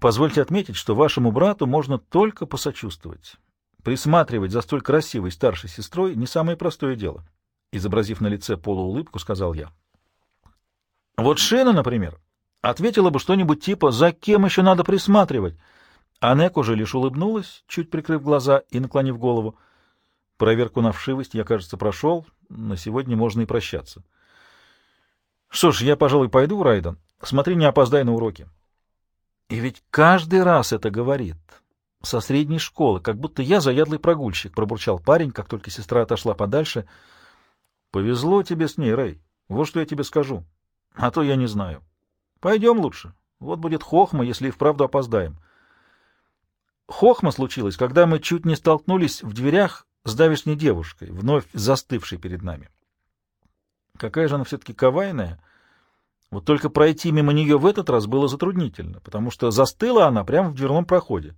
Позвольте отметить, что вашему брату можно только посочувствовать. Присматривать за столь красивой старшей сестрой не самое простое дело. Изобразив на лице полуулыбку, сказал я. Вот Шена, например, ответила бы что-нибудь типа «За кем еще надо присматривать?» А Нек уже лишь улыбнулась, чуть прикрыв глаза и наклонив голову. Проверку на вшивость я, кажется, прошел. На сегодня можно и прощаться. Что ж, я, пожалуй, пойду, Райден. Смотри, не опоздай на уроки. И ведь каждый раз это говорит. Со средней школы, как будто я заядлый прогульщик, пробурчал парень, как только сестра отошла подальше. Повезло тебе с ней, Рэй. Вот что я тебе скажу. А то я не знаю. Пойдем лучше. Вот будет хохма, если и вправду опоздаем. Хохма случилась, когда мы чуть не столкнулись в дверях с давешней девушкой, вновь застывшей перед нами. Какая же она все-таки кавайная. Вот только пройти мимо нее в этот раз было затруднительно, потому что застыла она прямо в дверном проходе.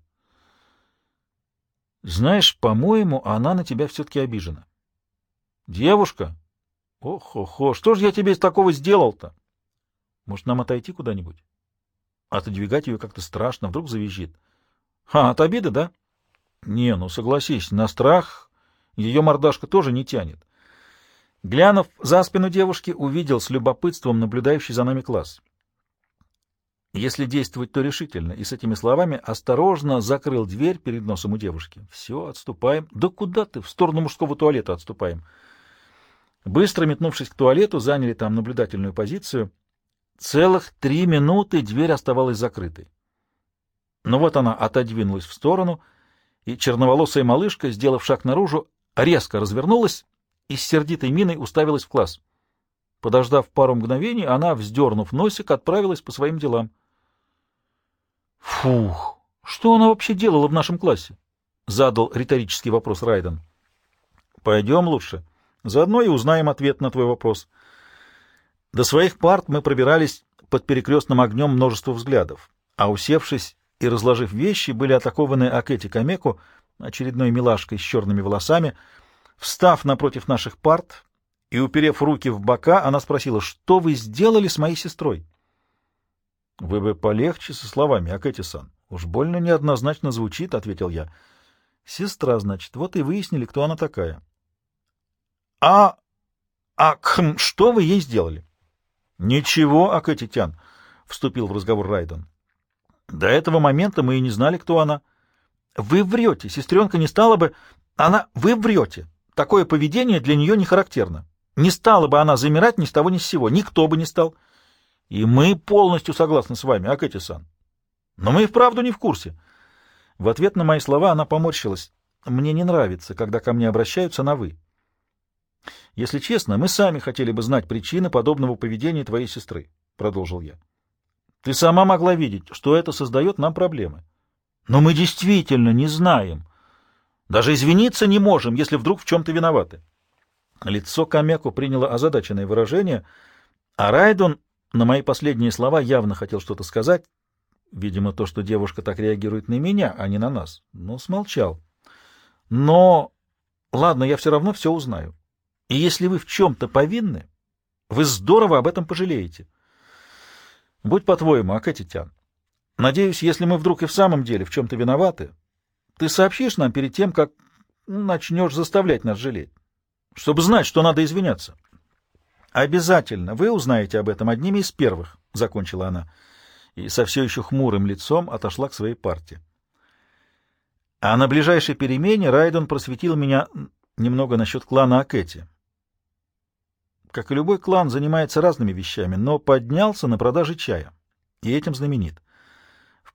Знаешь, по-моему, она на тебя все-таки обижена. Девушка? Ох-охо, что же я тебе из такого сделал-то? Может, нам отойти куда-нибудь? Отодвигать ее как-то страшно, вдруг завизжит. А, от обиды, да? Не, ну согласись, на страх ее мордашка тоже не тянет. Глянув за спину девушки, увидел с любопытством наблюдающий за нами класс. Если действовать, то решительно, и с этими словами осторожно закрыл дверь перед носом у девушки. Все, отступаем. Да куда ты? В сторону мужского туалета отступаем. Быстро метнувшись к туалету, заняли там наблюдательную позицию. Целых три минуты дверь оставалась закрытой. Но вот она отодвинулась в сторону, и черноволосая малышка, сделав шаг наружу, резко развернулась и с сердитой миной уставилась в класс. Подождав пару мгновений, она, вздернув носик, отправилась по своим делам. «Фух! Что она вообще делала в нашем классе?» — задал риторический вопрос Райден. «Пойдем лучше. Заодно и узнаем ответ на твой вопрос». До своих парт мы пробирались под перекрестным огнем множества взглядов, а усевшись и разложив вещи, были атакованы Акэти Камеку, очередной милашкой с черными волосами. Встав напротив наших парт и уперев руки в бока, она спросила, что вы сделали с моей сестрой? — Вы бы полегче со словами, Акэти-сан. Уж больно неоднозначно звучит, — ответил я. — Сестра, значит, вот и выяснили, кто она такая. — А... а... Хм, что вы ей сделали? — Ничего, Акэти-тян, — вступил в разговор Райден. До этого момента мы и не знали, кто она. Вы врете, сестренка не стала бы... Она... Вы врете. Такое поведение для нее не характерно. Не стала бы она замирать ни с того ни с сего. Никто бы не стал. И мы полностью согласны с вами, Акэти-сан. Но мы и вправду не в курсе. В ответ на мои слова она поморщилась. Мне не нравится, когда ко мне обращаются на «вы». Если честно, мы сами хотели бы знать причины подобного поведения твоей сестры, — продолжил я. Ты сама могла видеть, что это создает нам проблемы. Но мы действительно не знаем. Даже извиниться не можем, если вдруг в чем-то виноваты. Лицо Камеку приняло озадаченное выражение, а Райдон на мои последние слова явно хотел что-то сказать. Видимо, то, что девушка так реагирует на меня, а не на нас. Но смолчал. Но... Ладно, я все равно все узнаю. И если вы в чем-то повинны, вы здорово об этом пожалеете. Будь по-твоему, Акатитян. Надеюсь, если мы вдруг и в самом деле в чем-то виноваты, ты сообщишь нам перед тем, как начнешь заставлять нас жалеть, чтобы знать, что надо извиняться. Обязательно. Вы узнаете об этом одними из первых, — закончила она, и со все еще хмурым лицом отошла к своей партии. А на ближайшей перемене Райден просветил меня немного насчет клана Акэти как и любой клан, занимается разными вещами, но поднялся на продаже чая, и этим знаменит.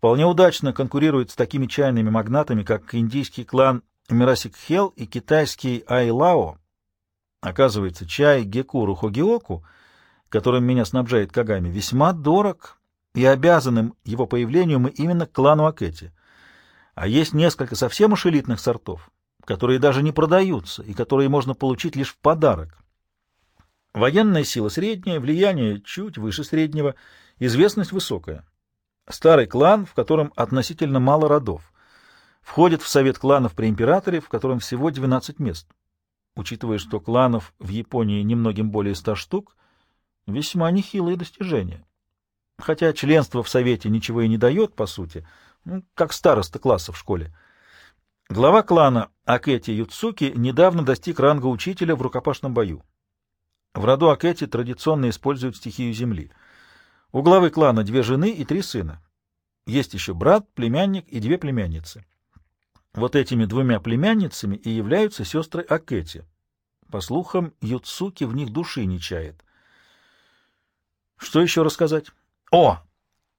Вполне удачно конкурирует с такими чайными магнатами, как индийский клан Мирасик Хел и китайский Айлао. Оказывается, чай Гекуру Хогиоку, которым меня снабжает Кагами, весьма дорог, и обязанным его появлению мы именно клану Акэти. А есть несколько совсем уж элитных сортов, которые даже не продаются и которые можно получить лишь в подарок. Военная сила средняя, влияние чуть выше среднего, известность высокая. Старый клан, в котором относительно мало родов. Входит в совет кланов при императоре, в котором всего 12 мест. Учитывая, что кланов в Японии немногим более 100 штук, весьма нехилые достижения. хотя членство в совете ничего и не дает, по сути, ну, как староста класса в школе. Глава клана Акети Юцуки недавно достиг ранга учителя в рукопашном бою. В роду Акети традиционно используют стихию земли. У главы клана две жены и три сына. Есть еще брат, племянник и две племянницы. Вот этими двумя племянницами и являются сестры Акети. По слухам, Юцуки в них души не чает. Что еще рассказать? О!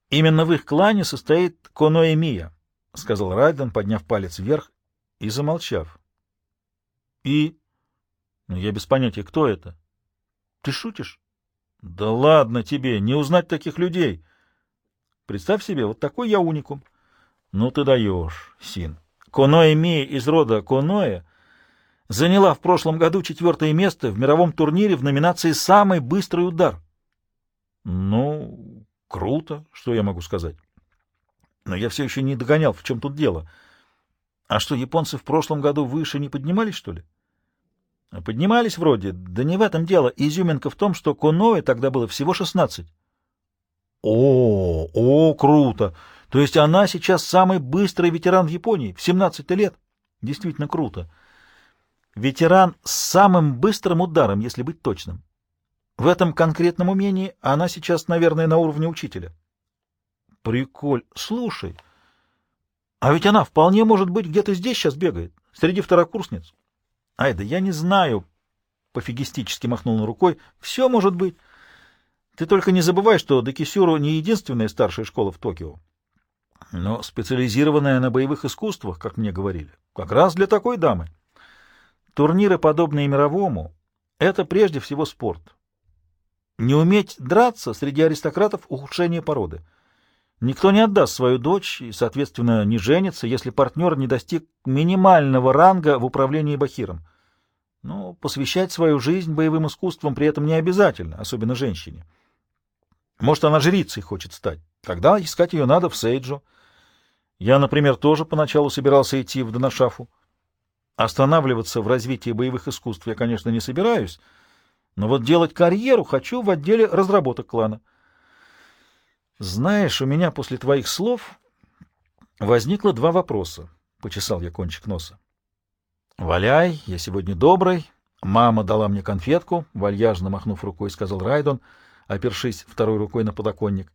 Именно в их клане состоит Коноэмия, — сказал Райден, подняв палец вверх и замолчав. И... Ну, я без понятия, кто это? Ты шутишь? Да ладно тебе, не узнать таких людей. Представь себе, вот такой я уникум. Ну ты даешь, Син. Коноэ Мия из рода Коноэ заняла в прошлом году четвертое место в мировом турнире в номинации «Самый быстрый удар». Ну, круто, что я могу сказать. Но я все еще не догонял, в чем тут дело. А что, японцы в прошлом году выше не поднимались, что ли? Поднимались вроде, да не в этом дело. Изюминка в том, что Коноэ тогда было всего шестнадцать. О, о, круто! То есть она сейчас самый быстрый ветеран в Японии, в 17 лет. Действительно круто. Ветеран с самым быстрым ударом, если быть точным. В этом конкретном умении она сейчас, наверное, на уровне учителя. Приколь. Слушай, а ведь она вполне может быть где-то здесь сейчас бегает, среди второкурсниц. Ай, да я не знаю, пофигистически махнул он рукой. Все может быть. Ты только не забывай, что Декисюру не единственная старшая школа в Токио но специализированная на боевых искусствах, как мне говорили, как раз для такой дамы. Турниры, подобные мировому, это прежде всего спорт. Не уметь драться среди аристократов — ухудшение породы. Никто не отдаст свою дочь и, соответственно, не женится, если партнер не достиг минимального ранга в управлении бахиром. Но посвящать свою жизнь боевым искусствам при этом не обязательно, особенно женщине. Может, она жрицей хочет стать. Тогда искать ее надо в Сейджу. Я, например, тоже поначалу собирался идти в Донашафу. Останавливаться в развитии боевых искусств я, конечно, не собираюсь, но вот делать карьеру хочу в отделе разработок клана. Знаешь, у меня после твоих слов возникло два вопроса. Почесал я кончик носа. «Валяй, я сегодня добрый. Мама дала мне конфетку», — вальяжно махнув рукой, сказал Райдон, опершись второй рукой на подоконник.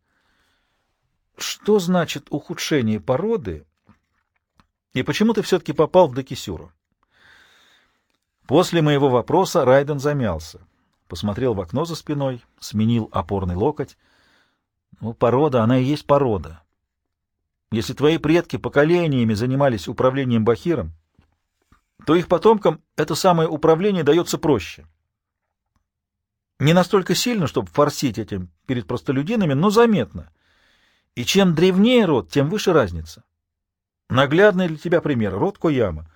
Что значит ухудшение породы? И почему ты все-таки попал в Докисюру? После моего вопроса Райден замялся. Посмотрел в окно за спиной, сменил опорный локоть. Ну, порода, она и есть порода. Если твои предки поколениями занимались управлением Бахиром, то их потомкам это самое управление дается проще. Не настолько сильно, чтобы форсить этим перед простолюдинами, но заметно — и чем древнее род, тем выше разница. Наглядный для тебя пример — род Кояма.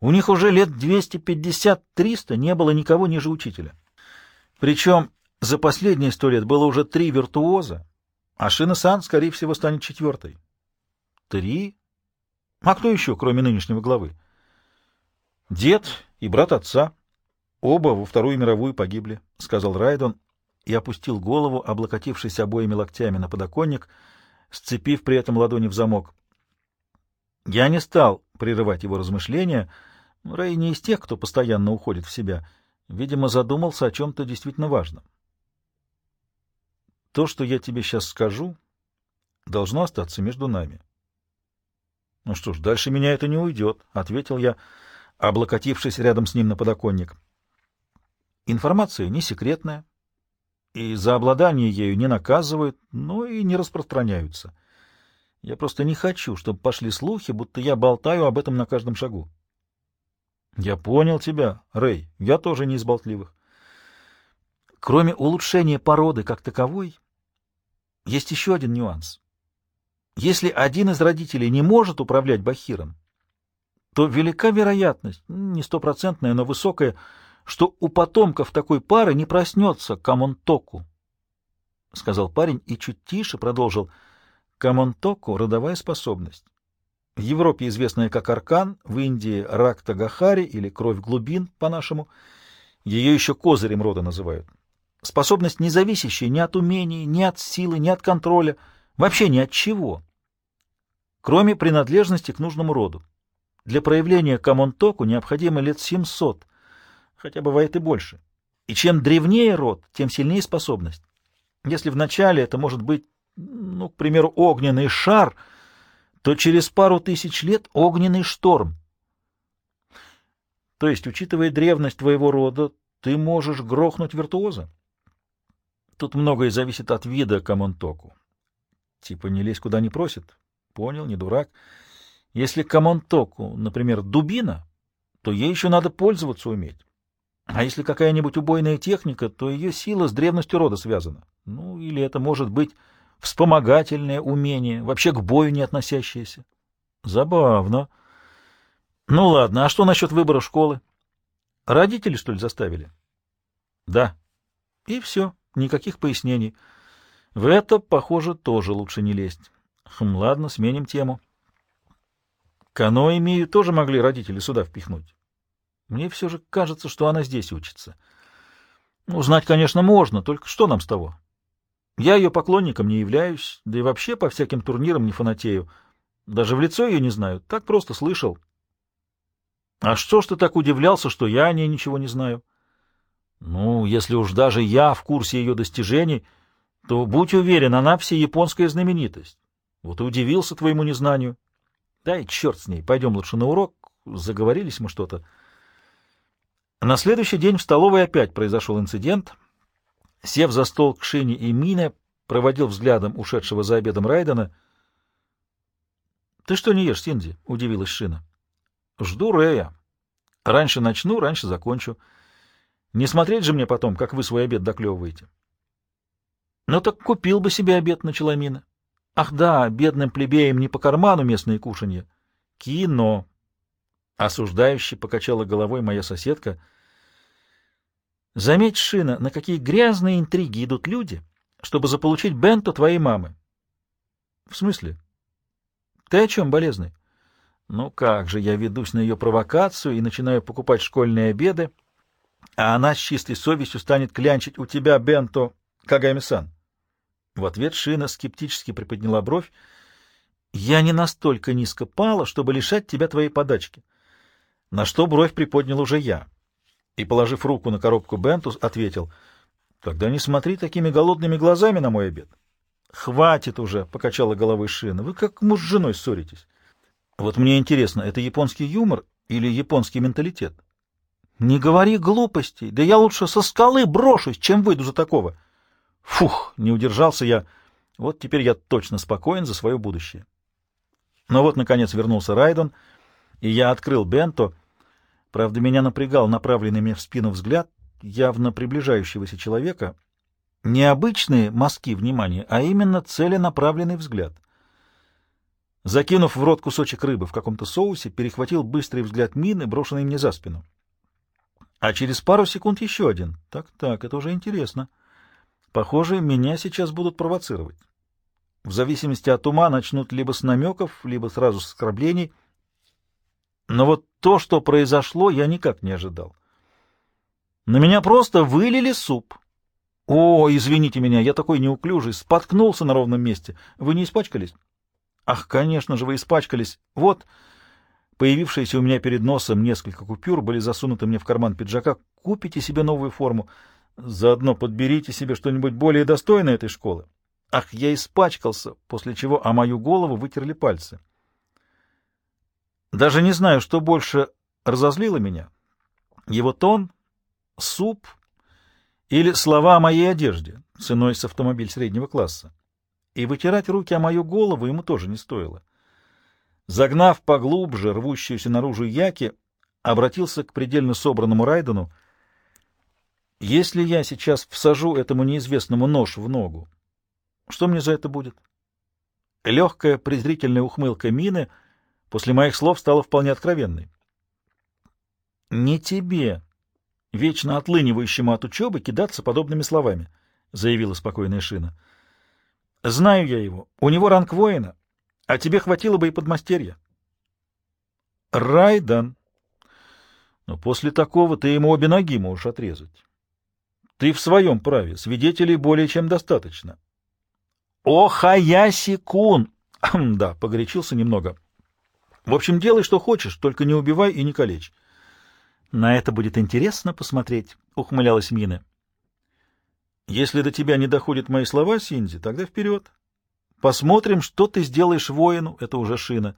У них уже лет 250-300 не было никого ниже учителя. Причем за последние сто лет было уже три виртуоза, а Шина-сан, скорее всего, станет четвертой. Три? А кто еще, кроме нынешнего главы? Дед и брат отца. Оба во Вторую мировую погибли, — сказал Райдон, и опустил голову, облокотившись обоими локтями на подоконник, сцепив при этом ладони в замок. Я не стал прерывать его размышления. Рэй не из тех, кто постоянно уходит в себя. Видимо, задумался о чем-то действительно важном. То, что я тебе сейчас скажу, должно остаться между нами. — Ну что ж, дальше меня это не уйдет, — ответил я, облокотившись рядом с ним на подоконник. Информация не секретная, и за обладание ею не наказывают, но и не распространяются. Я просто не хочу, чтобы пошли слухи, будто я болтаю об этом на каждом шагу. Я понял тебя, Рэй, я тоже не из болтливых. Кроме улучшения породы как таковой, есть еще один нюанс. Если один из родителей не может управлять бахиром, то велика вероятность, не стопроцентная, но высокая, что у потомков такой пары не проснется камонтоку, — сказал парень и чуть тише продолжил. Камонтоку — родовая способность. В Европе известная как аркан, в Индии — ракта гахари или кровь глубин, по-нашему. Ее еще козырем рода называют. Способность, не зависящая ни от умений, ни от силы, ни от контроля, вообще ни от чего, кроме принадлежности к нужному роду. Для проявления камонтоку необходимо лет 700, хотя бывает и больше. И чем древнее род, тем сильнее способность. Если вначале это может быть, ну, к примеру, огненный шар, то через пару тысяч лет огненный шторм. То есть, учитывая древность твоего рода, ты можешь грохнуть виртуоза. Тут многое зависит от вида Камонтоку. Типа не лезь куда не просит. Понял, не дурак. Если Камонтоку, например, дубина, то ей еще надо пользоваться уметь. А если какая-нибудь убойная техника, то ее сила с древностью рода связана. Ну, или это может быть вспомогательное умение, вообще к бою не относящееся. Забавно. Ну ладно, а что насчет выбора школы? Родители, что ли, заставили? Да. И все, никаких пояснений. В это, похоже, тоже лучше не лезть. Хм, ладно, сменим тему. Кано и Мию тоже могли родители сюда впихнуть. Мне все же кажется, что она здесь учится. Ну, знать, конечно, можно, только что нам с того? Я ее поклонником не являюсь, да и вообще по всяким турнирам не фанатею. Даже в лицо ее не знаю, так просто слышал. А что ж ты так удивлялся, что я о ней ничего не знаю? Ну, если уж даже я в курсе ее достижений, то, будь уверен, она всеяпонская знаменитость. Вот и удивился твоему незнанию. Да и черт с ней, пойдем лучше на урок. Заговорились мы что-то. На следующий день в столовой опять произошел инцидент. Сев за стол к Шине и Мине, проводил взглядом ушедшего за обедом Райдена. — Ты что не ешь, Синди? — удивилась Шина. — Жду Рея. Раньше начну, раньше закончу. Не смотреть же мне потом, как вы свой обед доклевываете. — Ну так купил бы себе обед, — начала Мина. — Ах да, бедным плебеям не по карману местные кушанья. — Кино. Осуждающе покачала головой моя соседка — Заметь, Шина, на какие грязные интриги идут люди, чтобы заполучить бенто твоей мамы. — В смысле? — Ты о чем, болезный? — Ну как же, я ведусь на ее провокацию и начинаю покупать школьные обеды, а она с чистой совестью станет клянчить у тебя бенто Кагами-сан. В ответ Шина скептически приподняла бровь. — Я не настолько низко пала, чтобы лишать тебя твоей подачки. На что бровь приподнял уже я и, положив руку на коробку Бентус, ответил, «Тогда не смотри такими голодными глазами на мой обед». «Хватит уже», — покачала головой Шина, — «вы как муж с женой ссоритесь». «Вот мне интересно, это японский юмор или японский менталитет?» «Не говори глупостей, да я лучше со скалы брошусь, чем выйду за такого». «Фух, не удержался я. Вот теперь я точно спокоен за свое будущее». Но вот, наконец, вернулся Райдон, и я открыл Бенто — Правда, меня напрягал направленный мне в спину взгляд явно приближающегося человека. Не обычные мазки внимания, а именно целенаправленный взгляд. Закинув в рот кусочек рыбы в каком-то соусе, перехватил быстрый взгляд мины, брошенный мне за спину. А через пару секунд еще один. Так-так, это уже интересно. Похоже, меня сейчас будут провоцировать. В зависимости от ума начнут либо с намеков, либо сразу с оскорблений — но вот то, что произошло, я никак не ожидал. На меня просто вылили суп. О, извините меня, я такой неуклюжий, споткнулся на ровном месте. Вы не испачкались? Ах, конечно же, вы испачкались. Вот, появившиеся у меня перед носом несколько купюр были засунуты мне в карман пиджака. Купите себе новую форму. Заодно подберите себе что-нибудь более достойное этой школы. Ах, я испачкался, после чего о мою голову вытерли пальцы. Даже не знаю, что больше разозлило меня. Его тон, суп или слова о моей одежде, ценой с автомобиль среднего класса. И вытирать руки о мою голову ему тоже не стоило. Загнав поглубже рвущуюся наружу яки, обратился к предельно собранному Райдену. «Если я сейчас всажу этому неизвестному нож в ногу, что мне за это будет?» Легкая презрительная ухмылка мины — после моих слов стала вполне откровенной. «Не тебе, вечно отлынивающему от учебы, кидаться подобными словами», — заявила спокойная Шина. «Знаю я его. У него ранг воина, а тебе хватило бы и подмастерья». «Райдан, но после такого ты ему обе ноги можешь отрезать». Ты в своем праве, свидетелей более чем достаточно. О, Хаяси-кун! Да, погорячился немного. В общем, делай, что хочешь, только не убивай и не калечь. На это будет интересно посмотреть, ухмылялась Мина. Если до тебя не доходят мои слова, Синди, тогда вперед. Посмотрим, что ты сделаешь воину, это уже шина.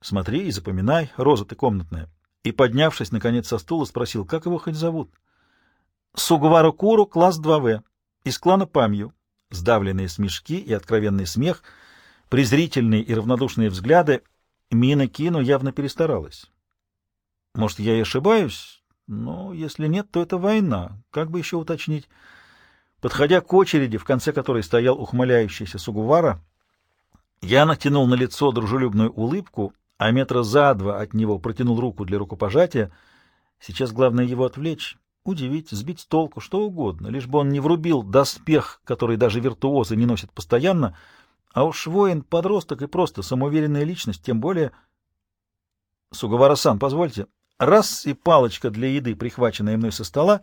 Смотри и запоминай, роза ты комнатная. И, поднявшись, наконец, со стула, спросил, как его хоть зовут? Сугвару Куру, класс 2В, из клана Памью. Сдавленные смешки и откровенный смех, презрительные и равнодушные взгляды, Мина Кину явно перестаралась. Может, я и ошибаюсь, но если нет, то это война. Как бы еще уточнить? Подходя к очереди, в конце которой стоял ухмыляющийся Сугувара, я натянул на лицо дружелюбную улыбку, а метра за два от него протянул руку для рукопожатия. Сейчас главное его отвлечь, удивить, сбить с толку, что угодно, лишь бы он не врубил доспех, который даже виртуозы не носят постоянно, а уж воин, подросток и просто самоуверенная личность, тем более... Сугавара-сан, позвольте. Раз и палочка для еды, прихваченная мной со стола,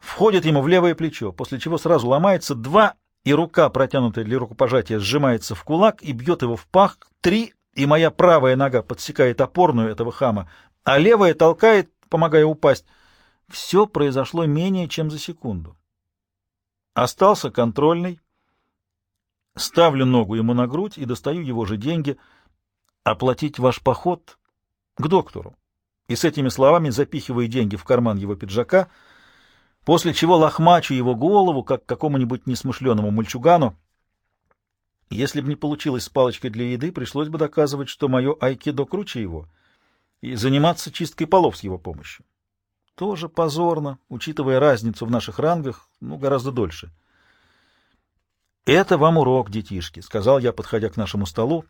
входит ему в левое плечо, после чего сразу ломается два, и рука, протянутая для рукопожатия, сжимается в кулак и бьет его в пах, три, и моя правая нога подсекает опорную этого хама, а левая толкает, помогая упасть. Все произошло менее чем за секунду. Остался контрольный. Ставлю ногу ему на грудь и достаю его же деньги. Оплатить ваш поход к доктору. И с этими словами запихиваю деньги в карман его пиджака, после чего лохмачу его голову, как какому-нибудь несмышленому мальчугану. Если бы не получилось с палочкой для еды, пришлось бы доказывать, что мое айкидо круче его, и заниматься чисткой полов с его помощью. Тоже позорно, учитывая разницу в наших рангах, ну, гораздо дольше. «Это вам урок, детишки», — сказал я, подходя к нашему столу.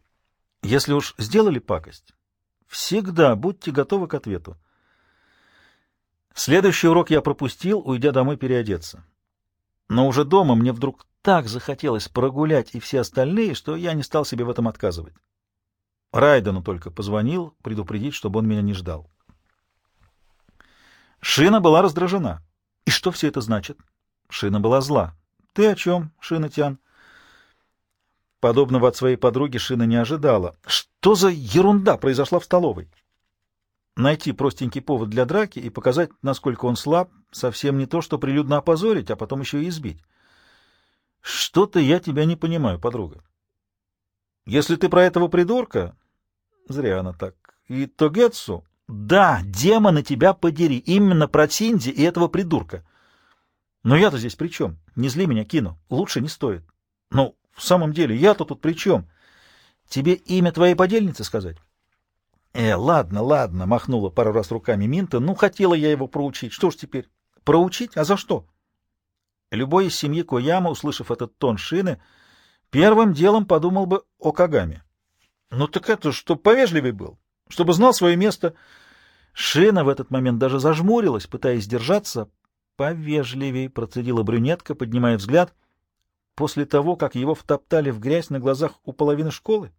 «Если уж сделали пакость, всегда будьте готовы к ответу». Следующий урок я пропустил, уйдя домой переодеться. Но уже дома мне вдруг так захотелось прогулять и все остальные, что я не стал себе в этом отказывать. Райдену только позвонил, предупредить, чтобы он меня не ждал. Шина была раздражена. И что все это значит? Шина была зла. Ты о чем, Шина Тян? Подобного от своей подруги Шина не ожидала. Что за ерунда произошла в столовой? Найти простенький повод для драки и показать, насколько он слаб, совсем не то, что прилюдно опозорить, а потом еще и избить. Что-то я тебя не понимаю, подруга. Если ты про этого придурка... Зря она так. И Тогетсу... Да, демона тебя подери, именно про Синди и этого придурка. Но я-то здесь при чем? Не зли меня, Кину. Лучше не стоит. Ну, в самом деле, я-то тут при чем? Тебе имя твоей подельницы сказать? Э, ладно, ладно, махнула пару раз руками Минта. Ну, хотела я его проучить. Что ж теперь? Проучить? А за что? Любой из семьи Кояма, услышав этот тон шины, первым делом подумал бы о Кагаме. Ну так это, чтоб повежливый был, чтобы знал свое место. Шина в этот момент даже зажмурилась, пытаясь держаться. Повежливей, процедила брюнетка, поднимая взгляд, после того, как его втоптали в грязь на глазах у половины школы.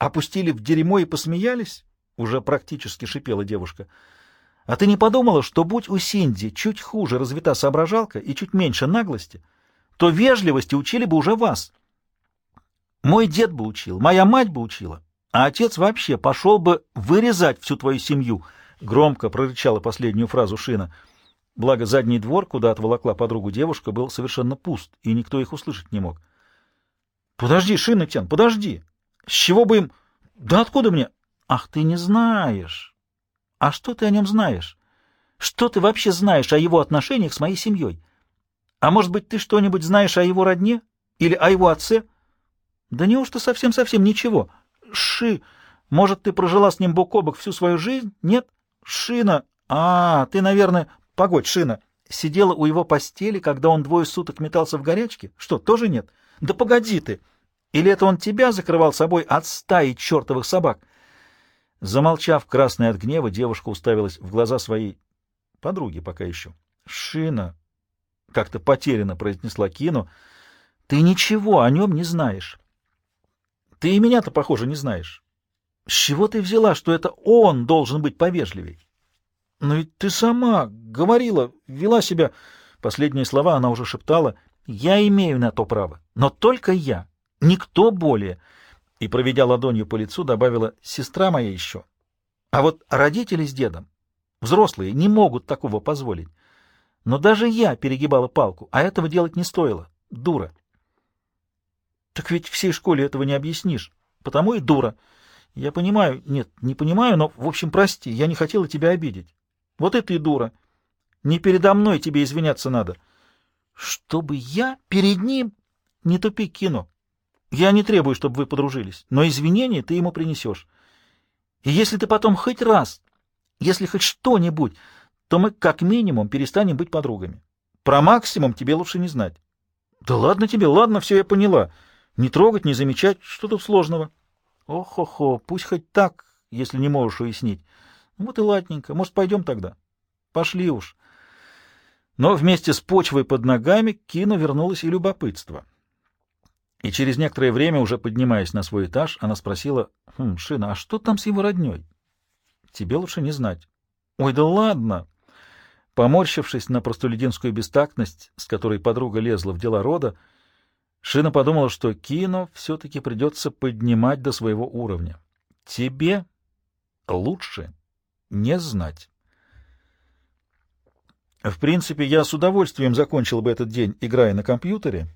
Опустили в дерьмо и посмеялись? Уже практически шипела девушка. А ты не подумала, что будь у Синди чуть хуже развита соображалка и чуть меньше наглости, то вежливости учили бы уже вас? Мой дед бы учил, моя мать бы учила, а отец вообще пошел бы вырезать всю твою семью, — громко прорычала последнюю фразу Шина. Благо задний двор, куда отволокла подругу девушка, был совершенно пуст, и никто их услышать не мог. — Подожди, Шина Тян, подожди! С чего бы им... Да откуда мне... Ах, ты не знаешь! А что ты о нем знаешь? Что ты вообще знаешь о его отношениях с моей семьей? А может быть, ты что-нибудь знаешь о его родне? Или о его отце? Да неужто совсем-совсем ничего? Ши, может, ты прожила с ним бок о бок всю свою жизнь? Нет? Шина, а, ты, наверное... Погодь, Шина, сидела у его постели, когда он двое суток метался в горячке? Что, тоже нет? Да погоди ты! Или это он тебя закрывал собой от стаи чертовых собак? Замолчав, красная от гнева, девушка уставилась в глаза своей подруги пока еще. «Шина!» — как-то потерянно произнесла Кину. «Ты ничего о нем не знаешь. Ты и меня-то, похоже, не знаешь. С чего ты взяла, что это он должен быть повежливей?» Но ведь ты сама говорила, вела себя... Последние слова она уже шептала. Я имею на то право, но только я, никто более. И, проведя ладонью по лицу, добавила, сестра моя еще. А вот родители с дедом, взрослые, не могут такого позволить. Но даже я перегибала палку, а этого делать не стоило. Дура. Так ведь всей школе этого не объяснишь. Потому и дура. Я понимаю, нет, не понимаю, но, в общем, прости, я не хотела тебя обидеть. Вот это и дура. Не передо мной тебе извиняться надо. Чтобы я перед ним... Не тупи, кино. Я не требую, чтобы вы подружились, но извинения ты ему принесешь. И если ты потом хоть раз, если хоть что-нибудь, то мы как минимум перестанем быть подругами. Про максимум тебе лучше не знать. Да ладно тебе, ладно, все я поняла. Не трогать, не замечать, что тут сложного? Ох-хо-хо, пусть хоть так, если не можешь уяснить. Вот и ладненько, может, пойдем тогда? Пошли уж. Но вместе с почвой под ногами к Кину вернулось и любопытство. И через некоторое время, уже поднимаясь на свой этаж, она спросила, «Хм, Шина, а что там с его родней?» «Тебе лучше не знать». «Ой, да ладно!» Поморщившись на простолюдинскую бестактность, с которой подруга лезла в дела рода, Шина подумала, что Кино все-таки придется поднимать до своего уровня. «Тебе лучше не знать». В принципе, я с удовольствием закончил бы этот день, играя на компьютере,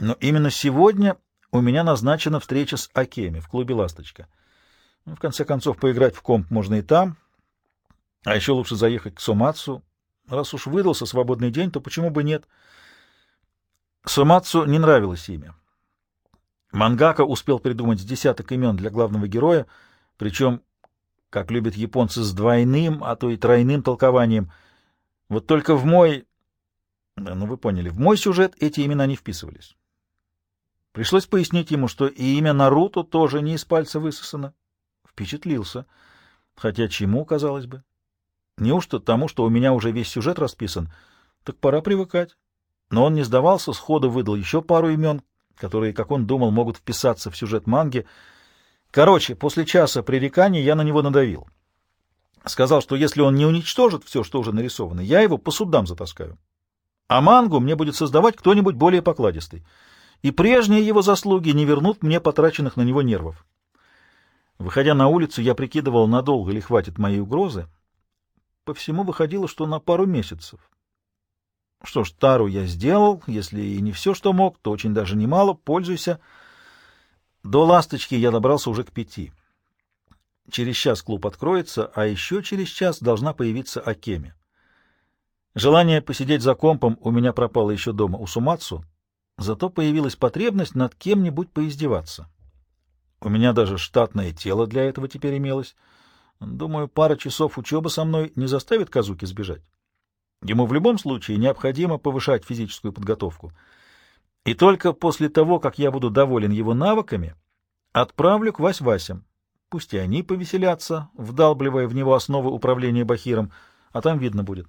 но именно сегодня у меня назначена встреча с Акеми в клубе «Ласточка». Ну, в конце концов, поиграть в комп можно и там, а еще лучше заехать к Сомацу. Раз уж выдался свободный день, то почему бы нет? Сомацу не нравилось имя. Мангака успел придумать десяток имен для главного героя, причем, как любят японцы, с двойным, а то и тройным толкованием — вот только в мой... Ну, вы поняли, в мой сюжет эти имена не вписывались. Пришлось пояснить ему, что и имя Наруто тоже не из пальца высосано. Впечатлился. Хотя чему, казалось бы? Неужто тому, что у меня уже весь сюжет расписан? Так пора привыкать. Но он не сдавался, сходу выдал еще пару имен, которые, как он думал, могут вписаться в сюжет манги. Короче, после часа пререканий я на него надавил. Сказал, что если он не уничтожит все, что уже нарисовано, я его по судам затаскаю. А мангу мне будет создавать кто-нибудь более покладистый. И прежние его заслуги не вернут мне потраченных на него нервов. Выходя на улицу, я прикидывал, надолго ли хватит моей угрозы. По всему выходило, что на пару месяцев. Что ж, тару я сделал, если и не все, что мог, то очень даже немало, пользуйся. До ласточки я добрался уже к пяти. Через час клуб откроется, а еще через час должна появиться Акеми. Желание посидеть за компом у меня пропало еще дома у Сумацу, зато появилась потребность над кем-нибудь поиздеваться. У меня даже штатное тело для этого теперь имелось. Думаю, пара часов учебы со мной не заставит Казуки сбежать. Ему в любом случае необходимо повышать физическую подготовку. И только после того, как я буду доволен его навыками, отправлю к Вась-Васям. Пусть и они повеселятся, вдалбливая в него основы управления Бахиром, а там видно будет.